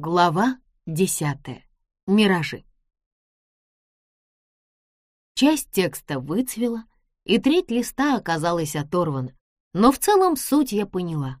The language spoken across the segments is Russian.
Глава десятая. Миражи. Часть текста выцвела, и треть листа оказалась оторвана, но в целом суть я поняла.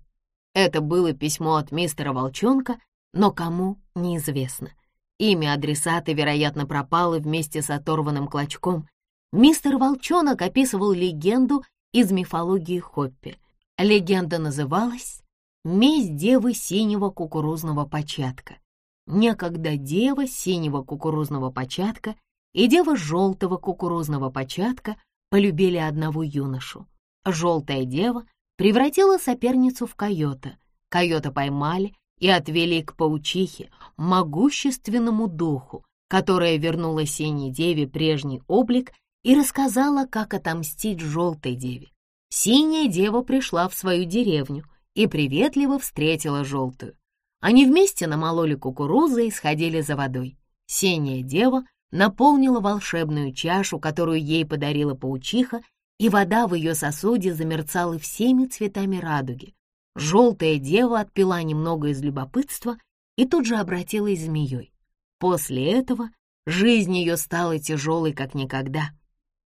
Это было письмо от мистера Волчонка, но кому — неизвестно. Имя адресата, вероятно, пропало вместе с оторванным клочком. Мистер Волчонок описывал легенду из мифологии Хоппи. Легенда называлась Месть девы синего кукурузного початка. Некогда дева синего кукурузного початка и дева желтого кукурузного початка полюбили одного юношу. Желтая дева превратила соперницу в койота. Койота поймали и отвели к паучихе, могущественному духу, которая вернула синей деве прежний облик и рассказала, как отомстить желтой деве. Синяя дева пришла в свою деревню — и приветливо встретила желтую. Они вместе намололи кукурузы и сходили за водой. Синяя дева наполнила волшебную чашу, которую ей подарила паучиха, и вода в ее сосуде замерцала всеми цветами радуги. Желтая дева отпила немного из любопытства и тут же обратилась змеей. После этого жизнь ее стала тяжелой, как никогда.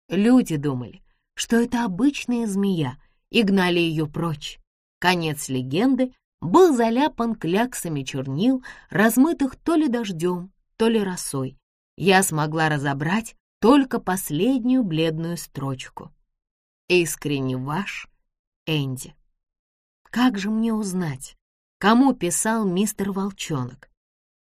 Люди думали, что это обычная змея, и гнали ее прочь. Конец легенды был заляпан кляксами чернил, размытых то ли дождем, то ли росой. Я смогла разобрать только последнюю бледную строчку. «Искренне ваш, Энди». Как же мне узнать, кому писал мистер Волчонок?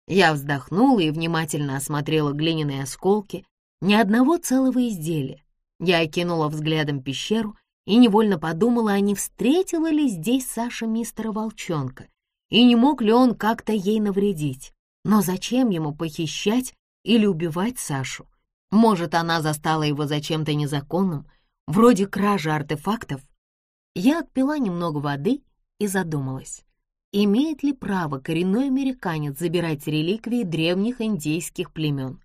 Я вздохнула и внимательно осмотрела глиняные осколки, ни одного целого изделия. Я окинула взглядом пещеру и невольно подумала, а не встретила ли здесь Саша мистера Волчонка, и не мог ли он как-то ей навредить. Но зачем ему похищать или убивать Сашу? Может, она застала его за чем-то незаконным, вроде кражи артефактов? Я отпила немного воды и задумалась, имеет ли право коренной американец забирать реликвии древних индейских племен?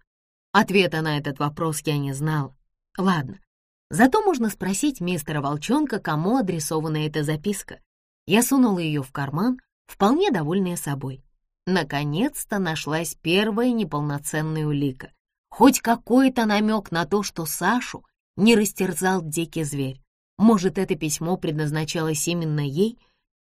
Ответа на этот вопрос я не знала. Ладно, Зато можно спросить мистера Волчонка, кому адресована эта записка. Я сунула ее в карман, вполне довольная собой. Наконец-то нашлась первая неполноценная улика. Хоть какой-то намек на то, что Сашу не растерзал дикий зверь. Может, это письмо предназначалось именно ей?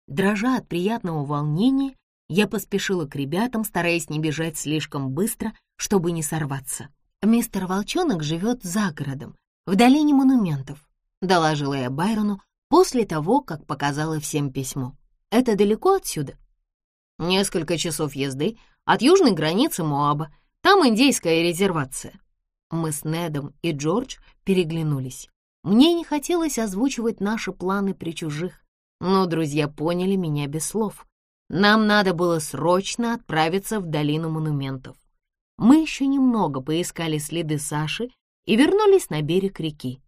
Дрожа от приятного волнения, я поспешила к ребятам, стараясь не бежать слишком быстро, чтобы не сорваться. Мистер Волчонок живет за городом, в долине монументов», — доложила я Байрону после того, как показала всем письмо. «Это далеко отсюда?» «Несколько часов езды от южной границы Моаба. Там индейская резервация». Мы с Недом и Джордж переглянулись. Мне не хотелось озвучивать наши планы при чужих, но друзья поняли меня без слов. Нам надо было срочно отправиться в долину монументов. Мы еще немного поискали следы Саши и вернулись на берег реки.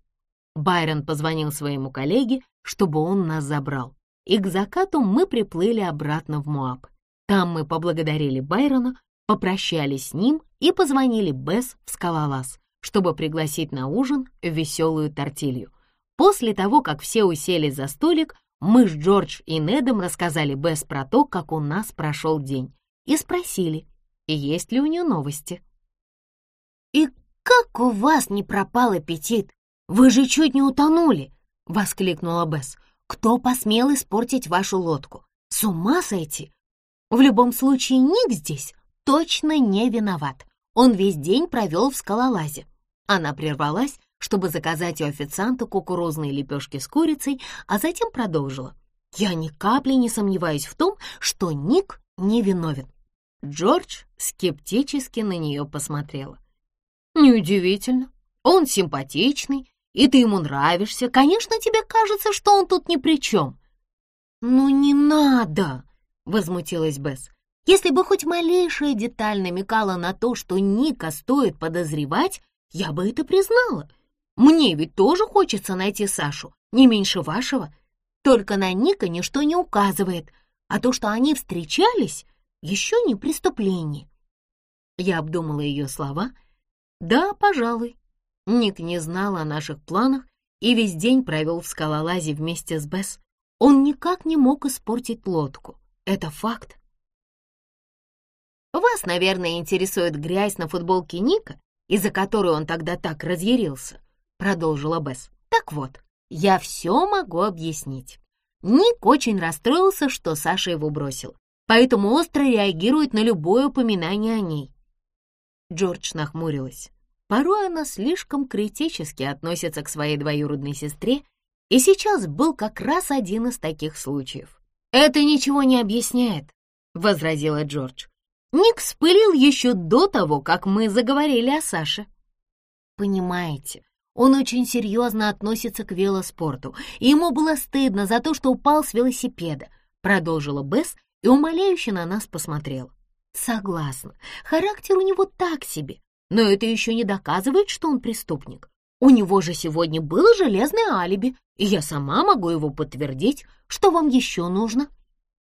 Байрон позвонил своему коллеге, чтобы он нас забрал, и к закату мы приплыли обратно в Муаб. Там мы поблагодарили Байрона, попрощались с ним и позвонили Бесс в Скалолаз, чтобы пригласить на ужин веселую тортилью. После того, как все уселись за столик, мы с Джордж и Недом рассказали Бесс про то, как у нас прошел день, и спросили, есть ли у нее новости. «И «Как у вас не пропал аппетит? Вы же чуть не утонули!» — воскликнула Бесс. «Кто посмел испортить вашу лодку? С ума сойти! В любом случае, Ник здесь точно не виноват. Он весь день провел в скалолазе». Она прервалась, чтобы заказать у официанта кукурузные лепешки с курицей, а затем продолжила. «Я ни капли не сомневаюсь в том, что Ник не виновен». Джордж скептически на нее посмотрела. «Неудивительно. Он симпатичный, и ты ему нравишься. Конечно, тебе кажется, что он тут ни при чем». «Ну не надо!» — возмутилась Бесс. «Если бы хоть малейшая деталь намекала на то, что Ника стоит подозревать, я бы это признала. Мне ведь тоже хочется найти Сашу, не меньше вашего. Только на Ника ничто не указывает, а то, что они встречались, еще не преступление». Я обдумала ее слова — да, пожалуй. Ник не знал о наших планах и весь день провел в скалолазе вместе с Бесс. Он никак не мог испортить лодку. Это факт. Вас, наверное, интересует грязь на футболке Ника, из-за которой он тогда так разъярился», — продолжила Бесс. «Так вот, я все могу объяснить. Ник очень расстроился, что Саша его бросил, поэтому остро реагирует на любое упоминание о ней. Джордж нахмурилась. Порой она слишком критически относится к своей двоюродной сестре, и сейчас был как раз один из таких случаев. «Это ничего не объясняет», — возразила Джордж. «Ник вспылил еще до того, как мы заговорили о Саше». «Понимаете, он очень серьезно относится к велоспорту, и ему было стыдно за то, что упал с велосипеда», — продолжила Бесс и умоляюще на нас посмотрела. Согласна, характер у него так себе, но это еще не доказывает, что он преступник. У него же сегодня было железное алиби, и я сама могу его подтвердить. Что вам еще нужно?»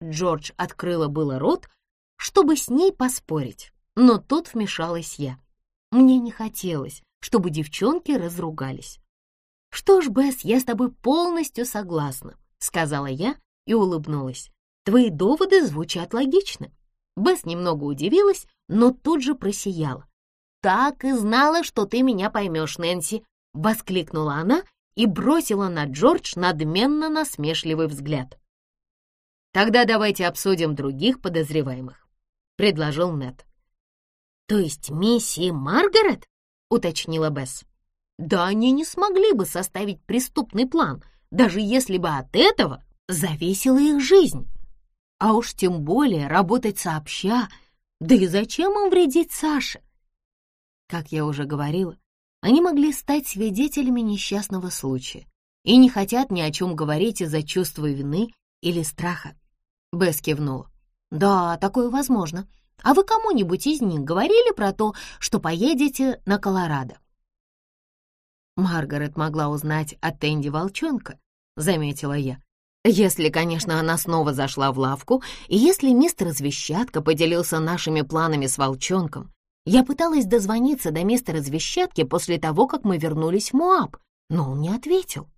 Джордж открыла было рот, чтобы с ней поспорить, но тут вмешалась я. Мне не хотелось, чтобы девчонки разругались. «Что ж, Бесс, я с тобой полностью согласна», — сказала я и улыбнулась. «Твои доводы звучат логично. Бесс немного удивилась, но тут же просияла. «Так и знала, что ты меня поймешь, Нэнси!» — воскликнула она и бросила на Джордж надменно насмешливый взгляд. «Тогда давайте обсудим других подозреваемых», — предложил Нед. «То есть миссии Маргарет?» — уточнила Бесс. «Да они не смогли бы составить преступный план, даже если бы от этого зависела их жизнь» а уж тем более работать сообща. Да и зачем им вредить Саше? Как я уже говорила, они могли стать свидетелями несчастного случая и не хотят ни о чем говорить из-за чувства вины или страха. Бесс кивнула. «Да, такое возможно. А вы кому-нибудь из них говорили про то, что поедете на Колорадо?» Маргарет могла узнать от Энди Волчонка, заметила я. Если, конечно, она снова зашла в лавку, и если мистер Звещатка поделился нашими планами с волчонком. Я пыталась дозвониться до мистера Звещатки после того, как мы вернулись в Муаб, но он не ответил.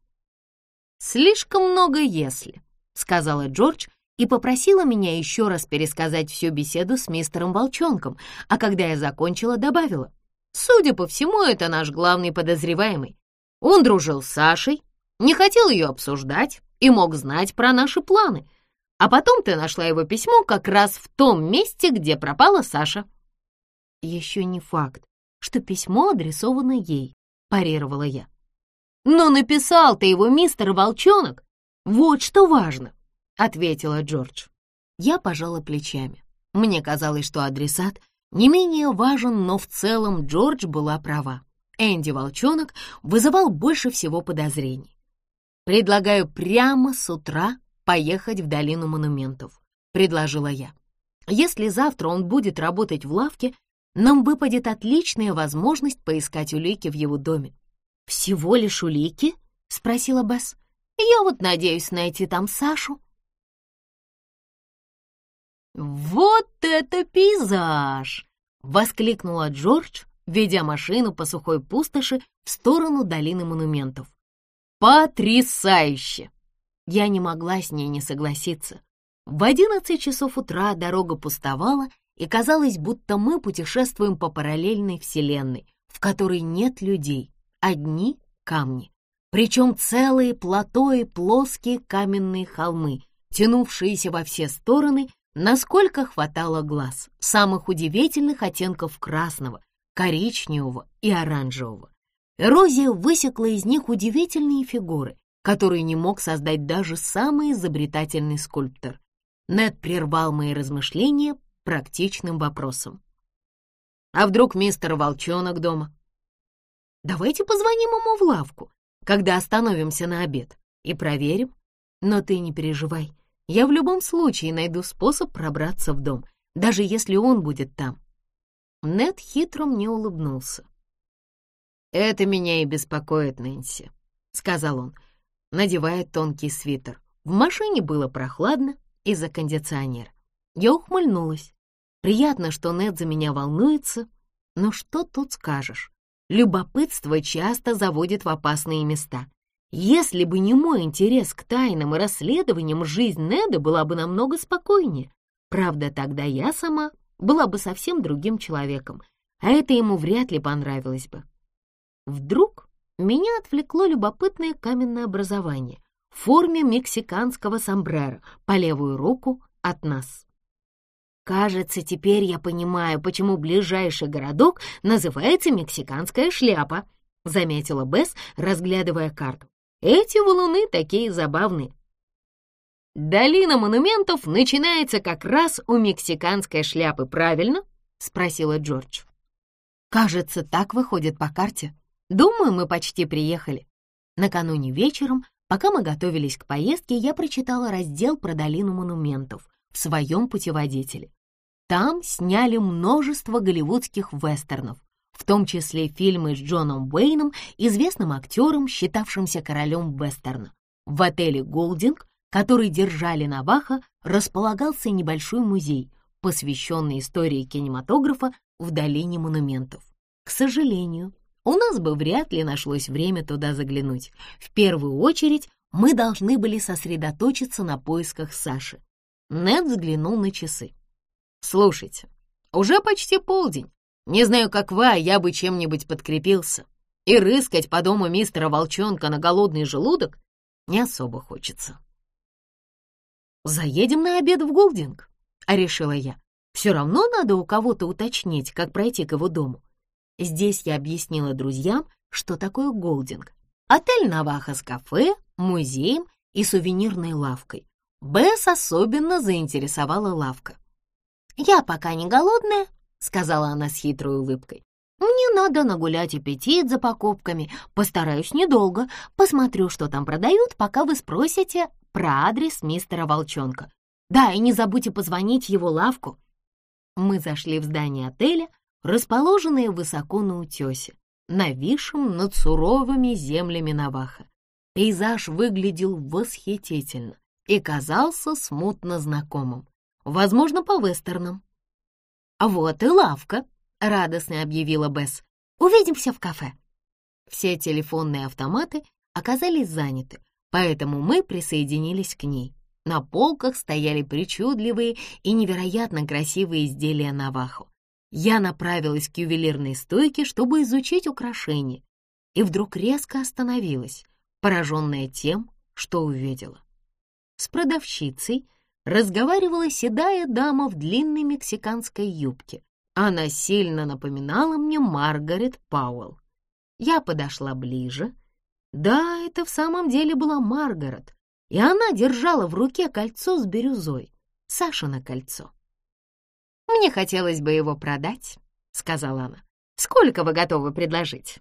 «Слишком много «если», — сказала Джордж и попросила меня еще раз пересказать всю беседу с мистером Волчонком, а когда я закончила, добавила. «Судя по всему, это наш главный подозреваемый. Он дружил с Сашей, не хотел ее обсуждать, и мог знать про наши планы. А потом ты нашла его письмо как раз в том месте, где пропала Саша». «Еще не факт, что письмо адресовано ей», — парировала я. «Но написал ты его мистер Волчонок. Вот что важно», — ответила Джордж. Я пожала плечами. Мне казалось, что адресат не менее важен, но в целом Джордж была права. Энди Волчонок вызывал больше всего подозрений. «Предлагаю прямо с утра поехать в долину монументов», — предложила я. «Если завтра он будет работать в лавке, нам выпадет отличная возможность поискать улики в его доме». «Всего лишь улики?» — спросила Бесс. «Я вот надеюсь найти там Сашу». «Вот это пейзаж!» — воскликнула Джордж, ведя машину по сухой пустоши в сторону долины монументов. Потрясающе! Я не могла с ней не согласиться. В одиннадцать часов утра дорога пустовала, и казалось, будто мы путешествуем по параллельной вселенной, в которой нет людей, одни камни. Причем целые плато и плоские каменные холмы, тянувшиеся во все стороны, насколько хватало глаз, самых удивительных оттенков красного, коричневого и оранжевого. Эрозия высекла из них удивительные фигуры, которые не мог создать даже самый изобретательный скульптор. Нед прервал мои размышления практичным вопросом. «А вдруг мистер Волчонок дома?» «Давайте позвоним ему в лавку, когда остановимся на обед, и проверим. Но ты не переживай, я в любом случае найду способ пробраться в дом, даже если он будет там». Нед хитро мне улыбнулся. «Это меня и беспокоит, Нэнси», — сказал он, надевая тонкий свитер. В машине было прохладно из-за кондиционера. Я ухмыльнулась. Приятно, что Нед за меня волнуется, но что тут скажешь? Любопытство часто заводит в опасные места. Если бы не мой интерес к тайнам и расследованиям, жизнь Неда была бы намного спокойнее. Правда, тогда я сама была бы совсем другим человеком, а это ему вряд ли понравилось бы. Вдруг меня отвлекло любопытное каменное образование в форме мексиканского сомбреро по левую руку от нас. Кажется, теперь я понимаю, почему ближайший городок называется Мексиканская шляпа, заметила Бесс, разглядывая карту. Эти валуны такие забавные. Долина монументов начинается как раз у мексиканской шляпы, правильно? спросила Джордж. Кажется, так выходит по карте. Думаю, мы почти приехали. Накануне вечером, пока мы готовились к поездке, я прочитала раздел про долину монументов в своем путеводителе. Там сняли множество голливудских вестернов, в том числе фильмы с Джоном Уэйном, известным актером, считавшимся королем вестерна. В отеле «Голдинг», который держали на Ваха, располагался небольшой музей, посвященный истории кинематографа в долине монументов. К сожалению, у нас бы вряд ли нашлось время туда заглянуть. В первую очередь мы должны были сосредоточиться на поисках Саши. Нед взглянул на часы. «Слушайте, уже почти полдень. Не знаю, как вы, а я бы чем-нибудь подкрепился. И рыскать по дому мистера Волчонка на голодный желудок не особо хочется». «Заедем на обед в Голдинг», — решила я. «Все равно надо у кого-то уточнить, как пройти к его дому. Здесь я объяснила друзьям, что такое голдинг. Отель «Наваха» с кафе, музеем и сувенирной лавкой. Бесс особенно заинтересовала лавка. «Я пока не голодная», — сказала она с хитрой улыбкой. «Мне надо нагулять аппетит за покупками. Постараюсь недолго. Посмотрю, что там продают, пока вы спросите про адрес мистера Волчонка. Да, и не забудьте позвонить его лавку». Мы зашли в здание отеля, расположенные высоко на утесе, нависшем над суровыми землями Наваха. Пейзаж выглядел восхитительно и казался смутно знакомым, возможно, по вестернам. «А вот и лавка», — радостно объявила Бесс. «Увидимся в кафе». Все телефонные автоматы оказались заняты, поэтому мы присоединились к ней. На полках стояли причудливые и невероятно красивые изделия Навахо. Я направилась к ювелирной стойке, чтобы изучить украшения, и вдруг резко остановилась, пораженная тем, что увидела. С продавщицей разговаривала седая дама в длинной мексиканской юбке. Она сильно напоминала мне Маргарет Пауэлл. Я подошла ближе. Да, это в самом деле была Маргарет, и она держала в руке кольцо с бирюзой, Сашино кольцо. «Мне хотелось бы его продать», — сказала она. «Сколько вы готовы предложить?»